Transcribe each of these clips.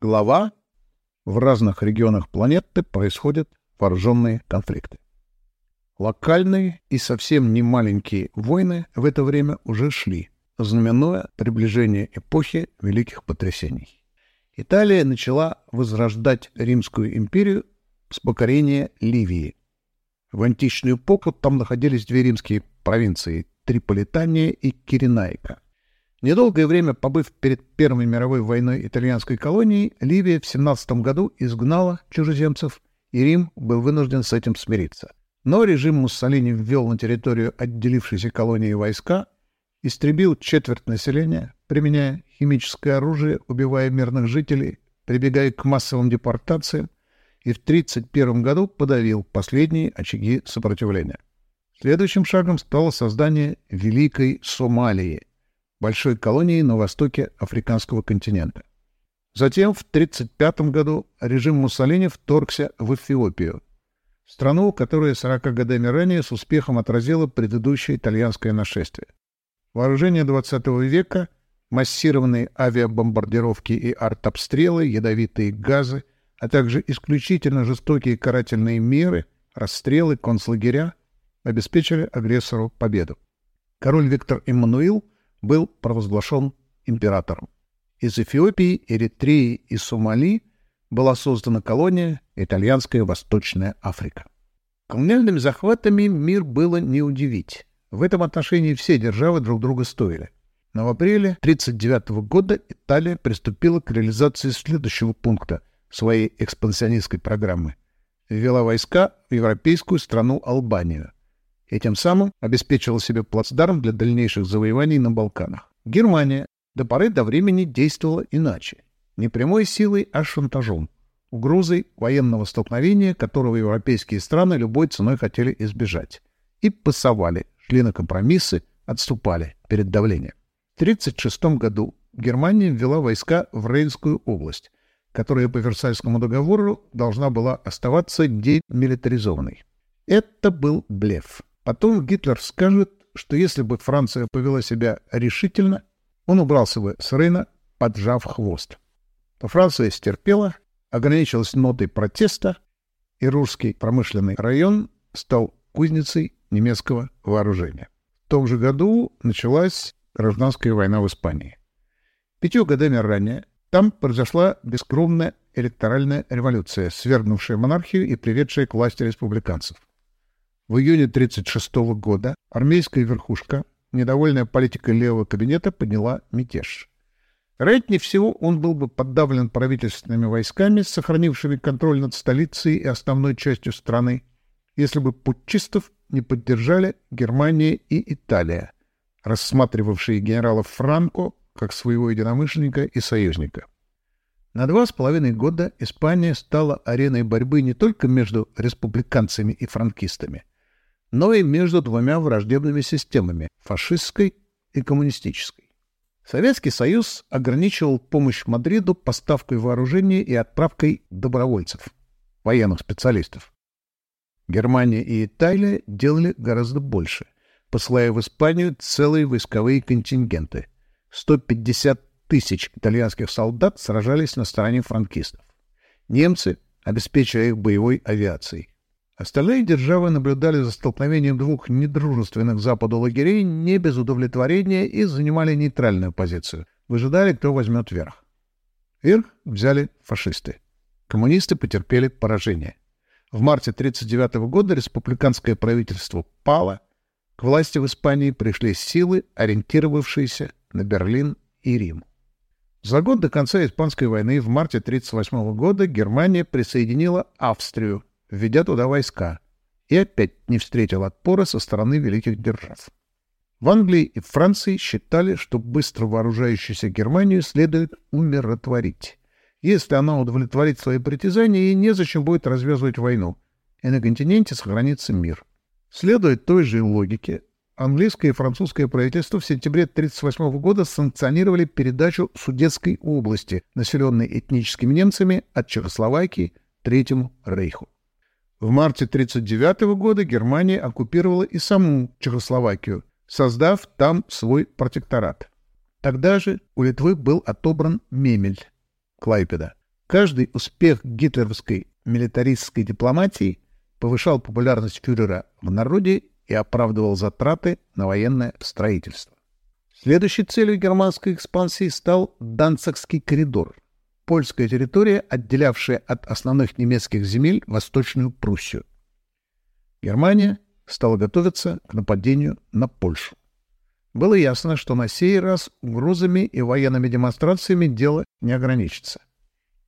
Глава «В разных регионах планеты происходят вооруженные конфликты». Локальные и совсем не маленькие войны в это время уже шли, знаменуя приближение эпохи великих потрясений. Италия начала возрождать Римскую империю с покорения Ливии. В античную эпоху там находились две римские провинции – Триполитания и Киренайка – Недолгое время побыв перед Первой мировой войной итальянской колонии, Ливия в 17 году изгнала чужеземцев, и Рим был вынужден с этим смириться. Но режим Муссолини ввел на территорию отделившейся колонии войска, истребил четверть населения, применяя химическое оружие, убивая мирных жителей, прибегая к массовым депортациям, и в 1931 году подавил последние очаги сопротивления. Следующим шагом стало создание Великой Сомалии – большой колонией на востоке африканского континента. Затем в 1935 году режим Муссолини вторгся в Эфиопию, страну, которая 40 годами ранее с успехом отразила предыдущее итальянское нашествие. Вооружение 20 века, массированные авиабомбардировки и артобстрелы, ядовитые газы, а также исключительно жестокие карательные меры, расстрелы, концлагеря обеспечили агрессору победу. Король Виктор Эммануил – был провозглашен императором. Из Эфиопии, Эритреи и Сомали была создана колония Итальянская Восточная Африка. Колониальными захватами мир было не удивить. В этом отношении все державы друг друга стоили. Но в апреле 1939 года Италия приступила к реализации следующего пункта своей экспансионистской программы. Ввела войска в европейскую страну Албанию, и тем самым обеспечила себе плацдарм для дальнейших завоеваний на Балканах. Германия до поры до времени действовала иначе. Не прямой силой, а шантажом. Угрозой военного столкновения, которого европейские страны любой ценой хотели избежать. И пасовали, шли на компромиссы, отступали перед давлением. В 1936 году Германия ввела войска в Рейнскую область, которая по Версальскому договору должна была оставаться демилитаризованной. Это был блеф. Потом Гитлер скажет, что если бы Франция повела себя решительно, он убрался бы с Рейна, поджав хвост. То Франция стерпела, ограничилась нотой протеста, и Русский промышленный район стал кузницей немецкого вооружения. В том же году началась гражданская война в Испании. Пятью годами ранее там произошла бескровная электоральная революция, свергнувшая монархию и приведшая к власти республиканцев. В июне 1936 года армейская верхушка, недовольная политикой левого кабинета, подняла мятеж. Вероятнее всего, он был бы подавлен правительственными войсками, сохранившими контроль над столицей и основной частью страны, если бы путчистов не поддержали Германия и Италия, рассматривавшие генерала Франко как своего единомышленника и союзника. На два с половиной года Испания стала ареной борьбы не только между республиканцами и франкистами, но и между двумя враждебными системами – фашистской и коммунистической. Советский Союз ограничивал помощь Мадриду поставкой вооружения и отправкой добровольцев, военных специалистов. Германия и Италия делали гораздо больше, посылая в Испанию целые войсковые контингенты. 150 тысяч итальянских солдат сражались на стороне франкистов. Немцы обеспечивая их боевой авиацией. Остальные державы наблюдали за столкновением двух недружественных Западу лагерей не без удовлетворения и занимали нейтральную позицию. Выжидали, кто возьмет верх. Верх взяли фашисты. Коммунисты потерпели поражение. В марте 1939 года республиканское правительство пало. К власти в Испании пришли силы, ориентировавшиеся на Берлин и Рим. За год до конца Испанской войны в марте 1938 года Германия присоединила Австрию, введя туда войска, и опять не встретил отпора со стороны великих держав. В Англии и Франции считали, что быстро вооружающуюся Германию следует умиротворить. Если она удовлетворит свои притязания, ей незачем будет развязывать войну, и на континенте сохранится мир. Следуя той же логике, английское и французское правительство в сентябре 1938 года санкционировали передачу Судетской области, населенной этническими немцами, от Чехословакии Третьему Рейху. В марте 1939 года Германия оккупировала и саму Чехословакию, создав там свой протекторат. Тогда же у Литвы был отобран Мемель, Клайпеда. Каждый успех гитлеровской милитаристской дипломатии повышал популярность фюрера в народе и оправдывал затраты на военное строительство. Следующей целью германской экспансии стал Данцикский коридор – польская территория, отделявшая от основных немецких земель Восточную Пруссию. Германия стала готовиться к нападению на Польшу. Было ясно, что на сей раз угрозами и военными демонстрациями дело не ограничится.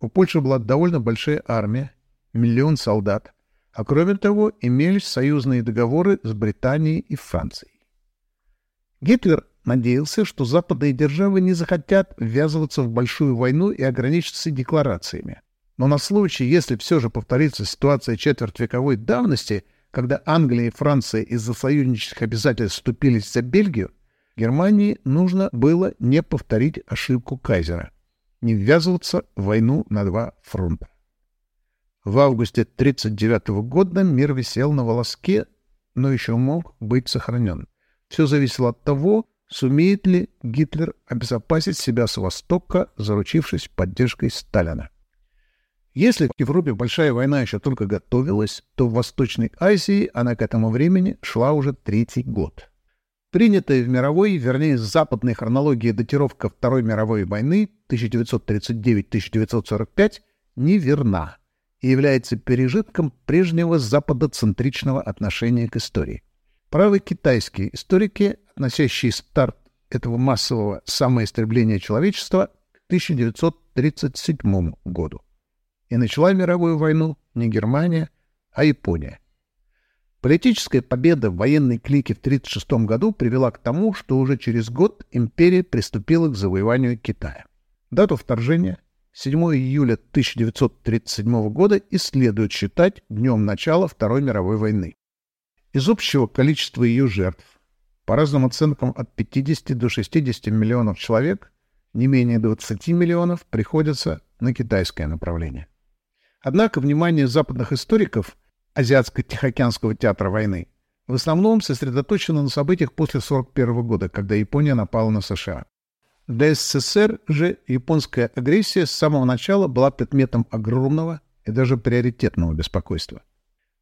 У Польши была довольно большая армия, миллион солдат, а кроме того имелись союзные договоры с Британией и Францией. Гитлер надеялся, что западные державы не захотят ввязываться в большую войну и ограничиться декларациями. Но на случай, если все же повторится ситуация четвертьвековой давности, когда Англия и Франция из-за союзнических обязательств вступились за Бельгию, Германии нужно было не повторить ошибку Кайзера, не ввязываться в войну на два фронта. В августе 1939 года мир висел на волоске, но еще мог быть сохранен. Все зависело от того, сумеет ли Гитлер обезопасить себя с Востока, заручившись поддержкой Сталина. Если в Европе большая война еще только готовилась, то в Восточной Азии она к этому времени шла уже третий год. Принятая в мировой, вернее, западной хронологии датировка Второй мировой войны 1939-1945 неверна и является пережитком прежнего западоцентричного отношения к истории. Правы китайские историки, относящие старт этого массового самоистребления человечества к 1937 году. И начала мировую войну не Германия, а Япония. Политическая победа в военной клике в 1936 году привела к тому, что уже через год империя приступила к завоеванию Китая. Дату вторжения 7 июля 1937 года и следует считать днем начала Второй мировой войны. Из общего количества ее жертв, по разным оценкам от 50 до 60 миллионов человек, не менее 20 миллионов приходится на китайское направление. Однако внимание западных историков Азиатско-Тихоокеанского театра войны в основном сосредоточено на событиях после 1941 года, когда Япония напала на США. Для СССР же японская агрессия с самого начала была предметом огромного и даже приоритетного беспокойства.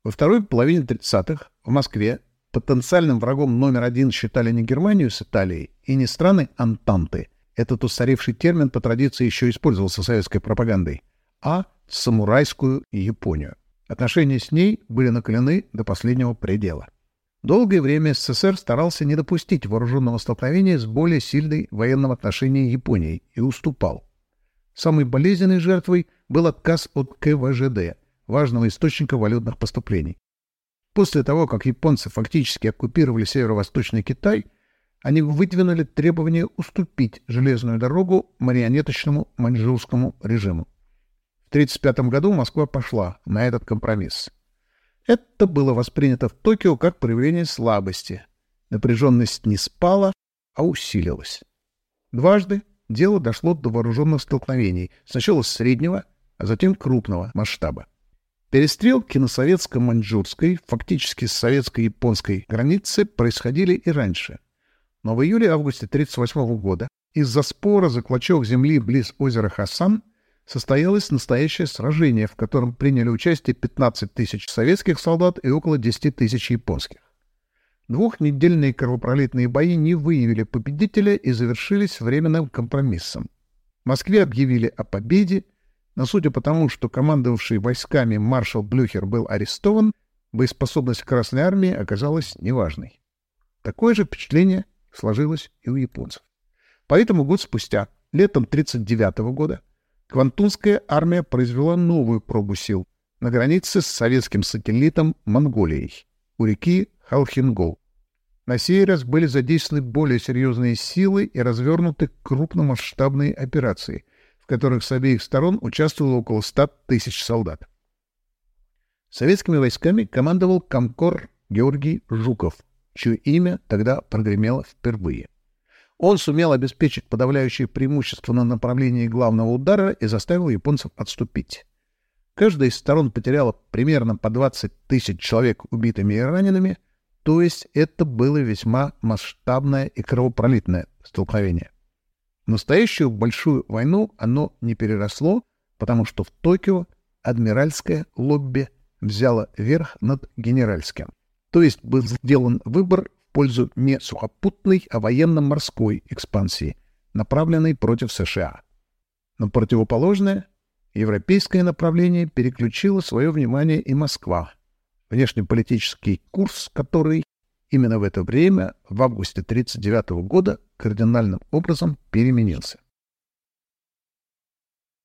Во второй половине 30-х в Москве потенциальным врагом номер один считали не Германию с Италией и не страны Антанты, этот устаревший термин по традиции еще использовался советской пропагандой, а самурайскую Японию. Отношения с ней были накалены до последнего предела. Долгое время СССР старался не допустить вооруженного столкновения с более сильной военным отношением Японией и уступал. Самой болезненной жертвой был отказ от КВЖД, важного источника валютных поступлений. После того, как японцы фактически оккупировали северо-восточный Китай, они выдвинули требование уступить железную дорогу марионеточному маньчжурскому режиму. В 1935 году Москва пошла на этот компромисс. Это было воспринято в Токио как проявление слабости. Напряженность не спала, а усилилась. Дважды дело дошло до вооруженных столкновений, сначала среднего, а затем крупного масштаба. Перестрелки на советско-маньчжурской, фактически советско-японской границе происходили и раньше. Но в июле-августе 1938 года из-за спора за клочок земли близ озера Хасан состоялось настоящее сражение, в котором приняли участие 15 тысяч советских солдат и около 10 тысяч японских. Двухнедельные кровопролитные бои не выявили победителя и завершились временным компромиссом. В Москве объявили о победе, но судя по тому, что командовавший войсками маршал Блюхер был арестован, боеспособность Красной Армии оказалась неважной. Такое же впечатление сложилось и у японцев. Поэтому год спустя, летом 1939 года, Квантунская армия произвела новую пробу сил на границе с советским сателлитом Монголией у реки Халхингол. На сей раз были задействованы более серьезные силы и развернуты крупномасштабные операции, которых с обеих сторон участвовало около 100 тысяч солдат. Советскими войсками командовал комкор Георгий Жуков, чье имя тогда прогремело впервые. Он сумел обеспечить подавляющее преимущество на направлении главного удара и заставил японцев отступить. Каждая из сторон потеряла примерно по 20 тысяч человек убитыми и ранеными, то есть это было весьма масштабное и кровопролитное столкновение. Настоящую большую войну оно не переросло, потому что в Токио адмиральское лобби взяло верх над генеральским. То есть был сделан выбор в пользу не сухопутной, а военно-морской экспансии, направленной против США. Но противоположное, европейское направление переключило свое внимание и Москва, внешнеполитический курс который именно в это время, в августе 1939 года, кардинальным образом переменился.